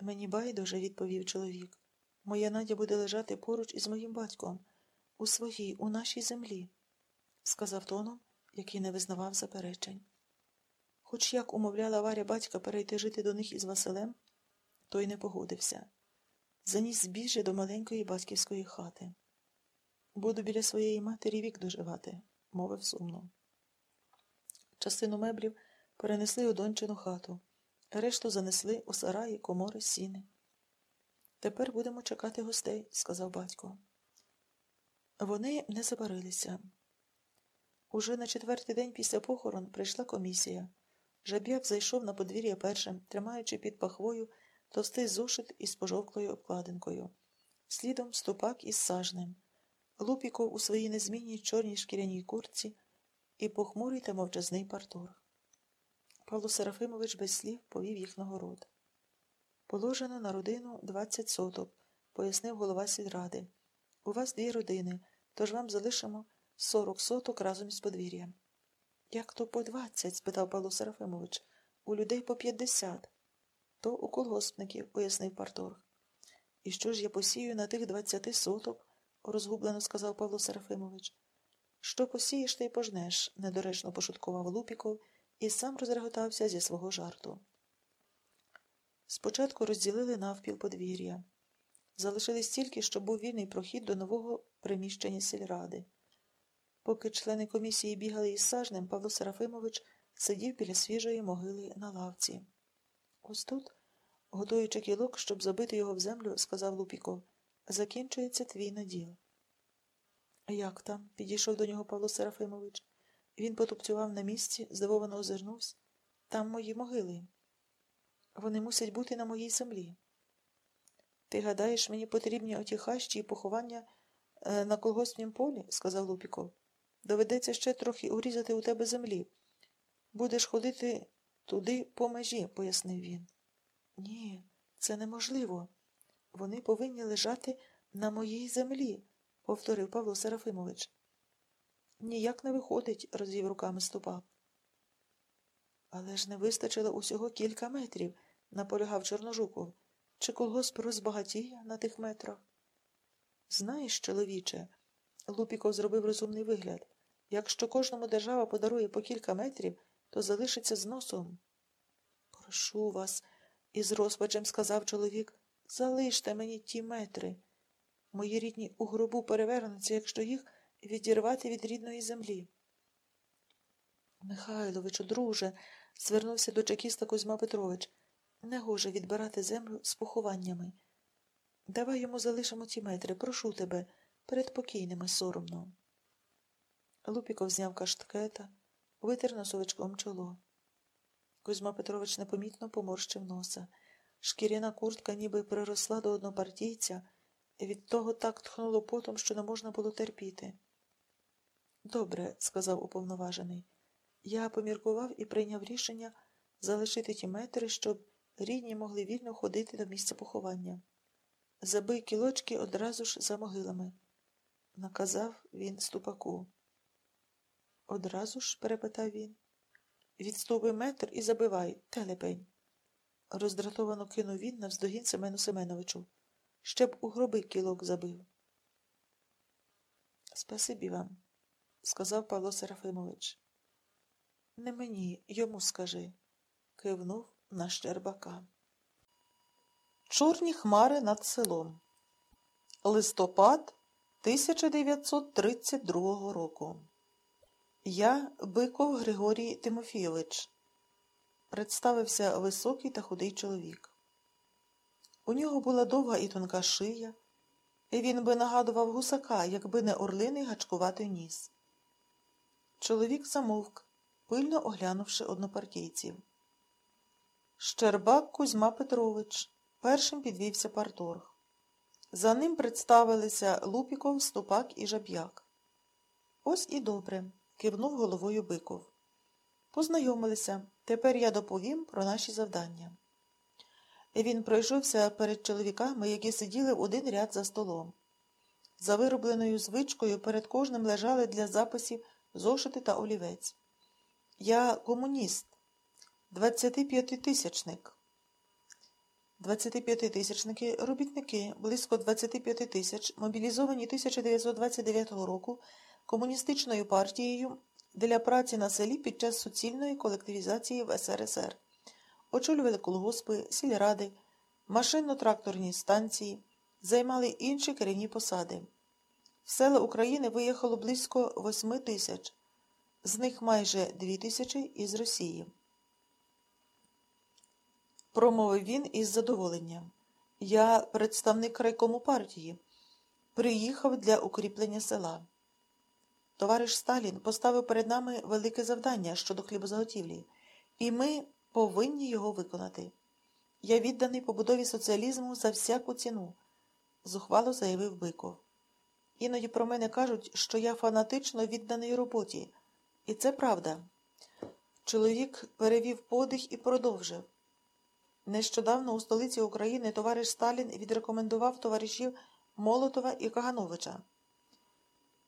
Мені байдуже, відповів чоловік. Моя Надя буде лежати поруч із моїм батьком, у своїй, у нашій землі, сказав тоном, який не визнавав заперечень. Хоч як умовляла Варя батька перейти жити до них із Василем, той не погодився. Заніс збіжжя до маленької батьківської хати. Буду біля своєї матері вік доживати, мовив сумно. Частину меблів перенесли у дончину хату, решту занесли у сараї, комори, сіни. Тепер будемо чекати гостей, сказав батько. Вони не забарилися. Уже на четвертий день після похорон прийшла комісія. Жаб'як зайшов на подвір'я першим, тримаючи під пахвою товстий зошит із пожовклою обкладинкою. Слідом ступак із сажнем. Лупіков у своїй незмінній чорній шкіряній курці і похмурий та мовчазний парторг. Павло Серафимович без слів повів їх на город. Положено на родину двадцять соток, пояснив голова сільради. У вас дві родини, тож вам залишимо сорок соток разом із подвір'ям. Як то по двадцять? спитав Павло Серафимович. У людей по п'ятдесят. То у колгоспників, пояснив парторг. І що ж я посію на тих двадцяти соток? розгублено сказав Павло Серафимович. Що посієш, ти й пожнеш, недоречно пошуткував Лупіков і сам розреготався зі свого жарту. Спочатку розділили навпіл подвір'я. Залишили стільки, щоб був вільний прохід до нового приміщення сільради. Поки члени комісії бігали із сажнем, Павло Серафимович сидів біля свіжої могили на лавці. Ось тут, готуючи кілок, щоб забити його в землю, сказав Лупіков, закінчується твій наділ. Як там? підійшов до нього Павло Серафимович. Він потупцював на місці, здивовано озирнувся. Там мої могили. Вони мусять бути на моїй землі. Ти гадаєш, мені потрібні оті хащі і поховання е, на колгоспнім полі? сказав Лупіков. Доведеться ще трохи урізати у тебе землі. Будеш ходити туди по межі, пояснив він. Ні, це неможливо. Вони повинні лежати на моїй землі, повторив Павло Серафимович. Ніяк не виходить, розвів руками ступак. Але ж не вистачило усього кілька метрів, наполягав Чорножуков. Чи колгосп розбагатіє на тих метрах? Знаєш, чоловіче, Лупіков зробив розумний вигляд. Якщо кожному держава подарує по кілька метрів, то залишиться з носом. Прошу вас, із розпачем сказав чоловік, залиште мені ті метри. Мої рідні у гробу перевернуться, якщо їх відірвати від рідної землі. Михайловичу, друже, звернувся до чекіста Кузьма Петрович, негоже відбирати землю з похованнями. Давай йому залишимо ті метри, прошу тебе, перед покійними соромно. Лупіков зняв кашткета, витер носовичком чоло. Кузьма Петрович непомітно поморщив носа. Шкіряна куртка ніби приросла до однопартійця, і від того так тхнуло потом, що не можна було терпіти. Добре, сказав уповноважений. Я поміркував і прийняв рішення залишити ті метри, щоб рідні могли вільно ходити до місця поховання. Забий кілочки одразу ж за могилами, наказав він ступаку. Одразу ж? перепитав він. Відступи метр і забивай, телепень. Роздратовано кинув він навздогін Семену Семеновичу. Ще б у гроби кілок забив. Спасибі вам, сказав Павло Серафимович. Не мені, йому скажи, кивнув на Щербака. Чорні хмари над селом. Листопад 1932 року. Я Биков Григорій Тимофійович. Представився високий та худий чоловік. У нього була довга і тонка шия, і він би нагадував гусака, якби не орлиний гачкуватий ніс. Чоловік замовк, пильно оглянувши однопартійців. Щербак Кузьма Петрович. Першим підвівся парторг. За ним представилися Лупіков, Ступак і Жаб'як. Ось і добре, кивнув головою Биков. Познайомилися. Тепер я доповім про наші завдання. Він пройшовся перед чоловіками, які сиділи в один ряд за столом. За виробленою звичкою перед кожним лежали для записів зошити та олівець. Я комуніст, 25-тисячник. 25-тисячники, робітники, близько 25 тисяч, мобілізовані 1929 року комуністичною партією для праці на селі під час суцільної колективізації в СРСР. Очолювали колгоспи, сільради, машинно-тракторні станції, займали інші керівні посади. В села України виїхало близько 8 тисяч, з них майже 2 тисячі із Росії. Промовив він із задоволенням. Я представник райкому партії. Приїхав для укріплення села. Товариш Сталін поставив перед нами велике завдання щодо хлібозаготівлі, і ми повинні його виконати. Я відданий побудові соціалізму за всяку ціну, зухвало заявив Биков. Іноді про мене кажуть, що я фанатично відданий роботі, і це правда. Чоловік перевів подих і продовжив. Нещодавно у столиці України товариш Сталін відрекомендував товаришів Молотова і Кагановича.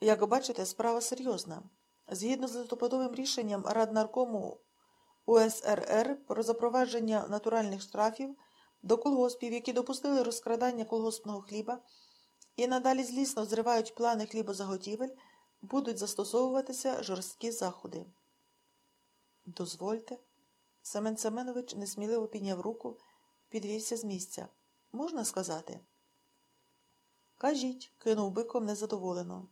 Як бачите, справа серйозна. Згідно з листопадовим рішенням Раднаркому УСРР про запровадження натуральних штрафів до колгоспів, які допустили розкрадання колгоспного хліба і надалі злісно зривають плани хлібозаготівель, будуть застосовуватися жорсткі заходи. Дозвольте. Семен Семенович несміливо підняв руку, підвівся з місця. Можна сказати? Кажіть, кинув биком незадоволено.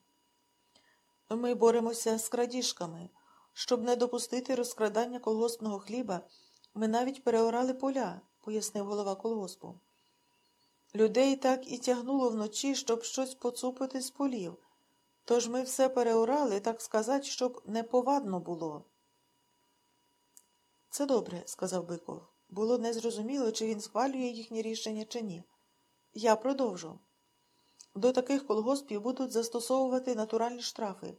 Ми боремося з крадіжками. Щоб не допустити розкрадання колгоспного хліба, ми навіть переорали поля, пояснив голова колгоспу. Людей так і тягнуло вночі, щоб щось поцупити з полів. Тож ми все переорали, так сказати, щоб неповадно було. Це добре, сказав Биков. Було незрозуміло, чи він схвалює їхнє рішення, чи ні. Я продовжу. До таких колгоспів будуть застосовувати натуральні штрафи.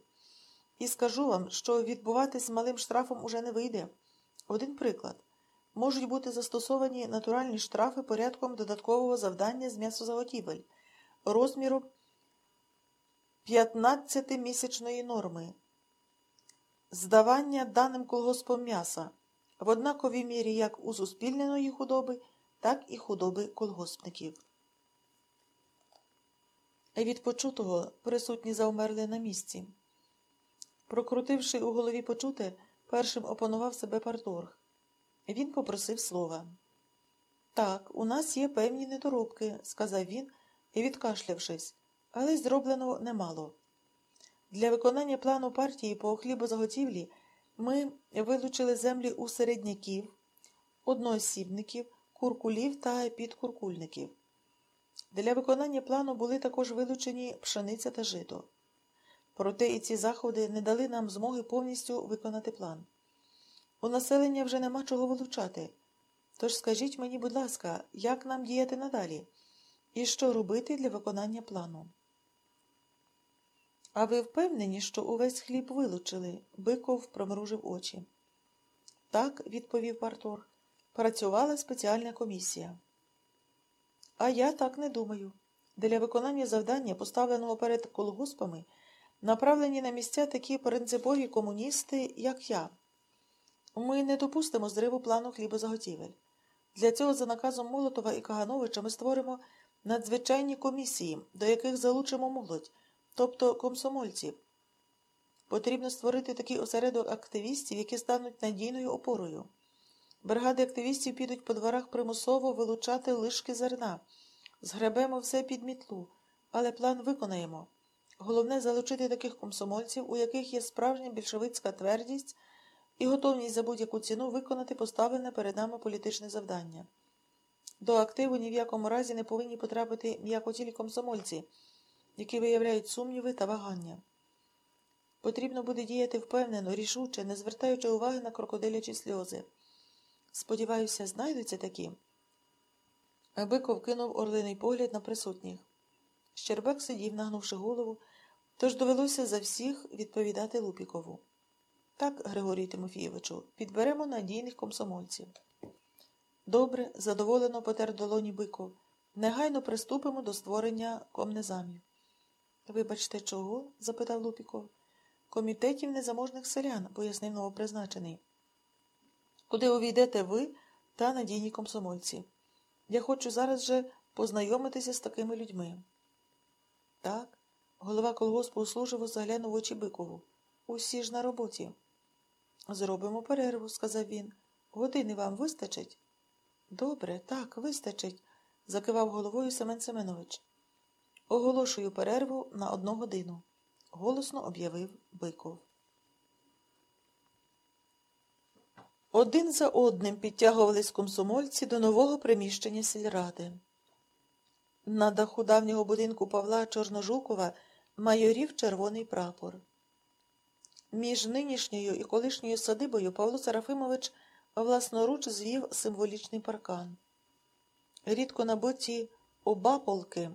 І скажу вам, що відбуватись малим штрафом уже не вийде. Один приклад. Можуть бути застосовані натуральні штрафи порядком додаткового завдання з м'ясозаготівель розміру 15-місячної норми. Здавання даним колгоспом м'яса в однаковій мірі як у суспільненої худоби, так і худоби колгоспників. Від почутого присутні завмерли на місці. Прокрутивши у голові почуте, першим опанував себе парторг. Він попросив слова. Так, у нас є певні недоробки, сказав він відкашлявшись, але зроблено немало. Для виконання плану партії по хлібозаготівлі ми вилучили землі у середняків, одноосібників, куркулів та підкуркульників. Для виконання плану були також вилучені пшениця та жито. Проте і ці заходи не дали нам змоги повністю виконати план. У населення вже нема чого вилучати. Тож скажіть мені, будь ласка, як нам діяти надалі? І що робити для виконання плану? А ви впевнені, що увесь хліб вилучили? Биков промружив очі. Так, відповів Партор, працювала спеціальна комісія. А я так не думаю. Для виконання завдання, поставленого перед колгоспами, направлені на місця такі принципові комуністи, як я. Ми не допустимо зриву плану хлібозаготівель. Для цього за наказом Молотова і Кагановича ми створимо надзвичайні комісії, до яких залучимо молодь, тобто комсомольців. Потрібно створити такий осередок активістів, які стануть надійною опорою. Бригади активістів підуть по дворах примусово вилучати лишки зерна, згребемо все під мітлу, але план виконаємо. Головне залучити таких комсомольців, у яких є справжня більшовицька твердість і готовність за будь-яку ціну виконати поставлене перед нами політичне завдання. До активу ні в якому разі не повинні потрапити м'якотілі комсомольці, які виявляють сумніви та вагання. Потрібно буде діяти впевнено, рішуче, не звертаючи уваги на крокодилячі сльози. Сподіваюся, знайдуться такі. Биков кинув орлиний погляд на присутніх. Щербак сидів, нагнувши голову, тож довелося за всіх відповідати Лупікову. Так, Григорій Тимофійовичу, підберемо надійних комсомольців. Добре, задоволено потер долоні Биков. Негайно приступимо до створення комнезамів. Вибачте, чого? запитав Лупіков. Комітетів незаможних селян, пояснив новопризначений. Куди увійдете ви та надійні комсомольці? Я хочу зараз же познайомитися з такими людьми. Так, голова колгоспу услужливо заглянув очі Бикову. Усі ж на роботі. Зробимо перерву, сказав він. Години вам вистачить? Добре, так, вистачить, закивав головою Семен Семенович. Оголошую перерву на одну годину, голосно об'явив Биков. Один за одним підтягувались комсомольці до нового приміщення сільради. На даху давнього будинку Павла Чорножукова майорів червоний прапор. Між нинішньою і колишньою садибою Павло Серафимович власноруч звів символічний паркан. Рідко набиті обаполки.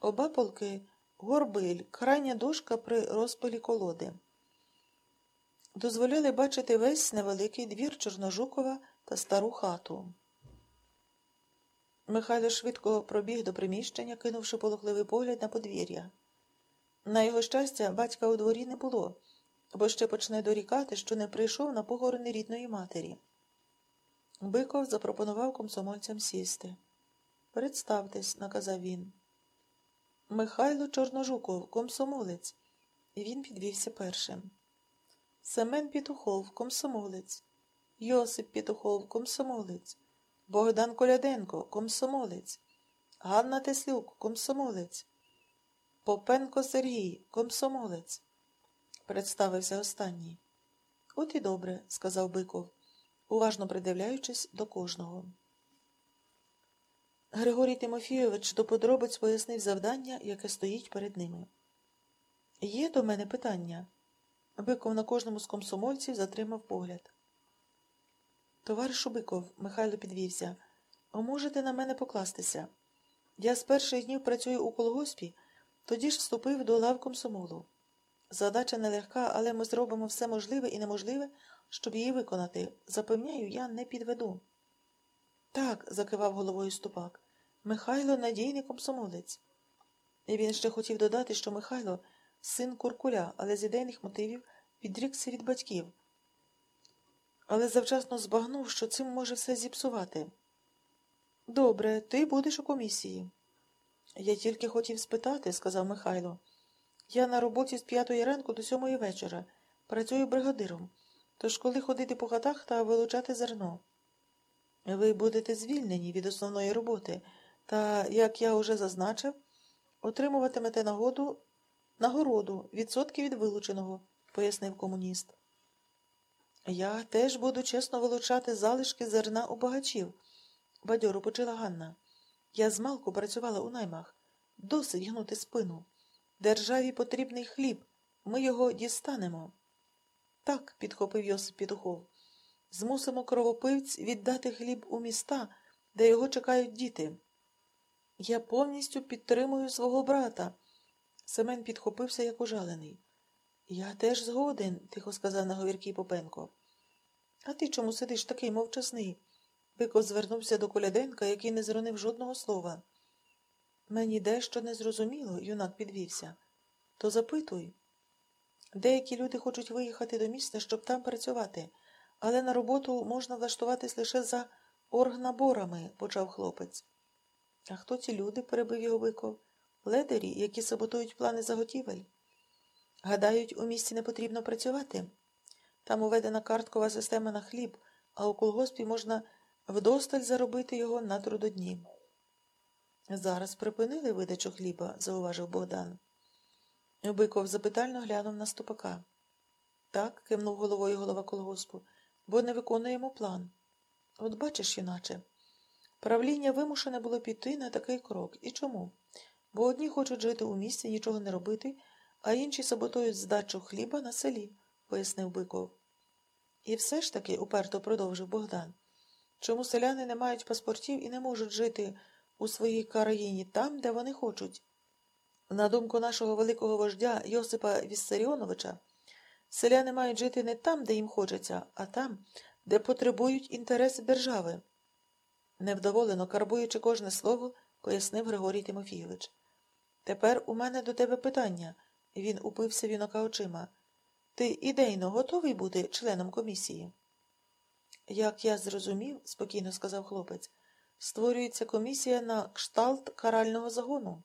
Обаполки – горбиль, крайня дошка при розпилі колоди. Дозволяли бачити весь невеликий двір Чорножукова та стару хату. Михайло швидко пробіг до приміщення, кинувши полохливий погляд на подвір'я. На його щастя, батька у дворі не було, бо ще почне дорікати, що не прийшов на похорони рідної матері. Биков запропонував комсомольцям сісти. Представтесь, наказав він. Михайло Чорножуков, комсомолець. І він підвівся першим. Семен Петухов, комсомолець. Йосип Петухов, комсомолець. Богдан Коляденко, комсомолець. Ганна Теслюк, комсомолець. Попенко Сергій, комсомолець. Представився останній. От і добре, сказав Биков, уважно придивляючись до кожного. Григорій Тимофійович до подробиць пояснив завдання, яке стоїть перед ними. Є до мене питання. Биков на кожному з комсомольців затримав погляд. Товаришу Биков, Михайло підвівся, можете на мене покластися. Я з перших днів працюю у колгоспі, тоді ж вступив до лав комсомолу. Задача нелегка, але ми зробимо все можливе і неможливе, щоб її виконати. Запевняю, я не підведу. Так, закивав головою ступак. Михайло надійний комсомолець. І він ще хотів додати, що Михайло син Куркуля, але з ідейних мотивів відрікся від батьків. Але завчасно збагнув, що цим може все зіпсувати. Добре, ти будеш у комісії. Я тільки хотів спитати, сказав Михайло. Я на роботі з п'ятої ранку до сьомої вечора. Працюю бригадиром. Тож коли ходити по хатах та вилучати зерно. Ви будете звільнені від основної роботи, та, як я уже зазначив, отримуватимете нагоду нагороду відсотки від вилученого, пояснив комуніст. Я теж буду чесно вилучати залишки зерна у багачів, бадьоро почала Ганна. Я змалку працювала у наймах. Досить гнути спину. Державі потрібний хліб. Ми його дістанемо. Так, підхопив Йосип Петухов. Змусимо кровопивць віддати хліб у міста, де його чекають діти. Я повністю підтримую свого брата. Семен підхопився, як ужалений. Я теж згоден, тихо сказав на говіркій Попенко. А ти чому сидиш такий мовчасний? Бико звернувся до Коляденка, який не зронив жодного слова. Мені дещо не зрозуміло, юнак підвівся. То запитуй. Деякі люди хочуть виїхати до міста, щоб там працювати, але на роботу можна влаштуватись лише за оргнаборами, почав хлопець. А хто ці люди? перебив його Биков. Ледері, які саботують плани заготівель. Гадають, у місті не потрібно працювати. Там уведена карткова система на хліб, а у колгоспі можна вдосталь заробити його на трудодні. Зараз припинили видачу хліба, зауважив Богдан. Биков запитально глянув на ступака. Так, кивнув головою голова колгоспу, бо не виконуємо план. От бачиш, іначе. Правління вимушене було піти на такий крок. І чому? Бо одні хочуть жити у місті, нічого не робити, а інші саботують здачу хліба на селі, пояснив Биков. І все ж таки, уперто продовжив Богдан, чому селяни не мають паспортів і не можуть жити у своїй країні там, де вони хочуть. На думку нашого великого вождя Йосипа Віссаріоновича, селяни мають жити не там, де їм хочеться, а там, де потребують інтереси держави. Невдоволено, карбуючи кожне слово, пояснив Григорій Тимофійович. Тепер у мене до тебе питання. Він упився вінока очима. Ти ідейно готовий бути членом комісії? Як я зрозумів, спокійно сказав хлопець, створюється комісія на кшталт карального загону.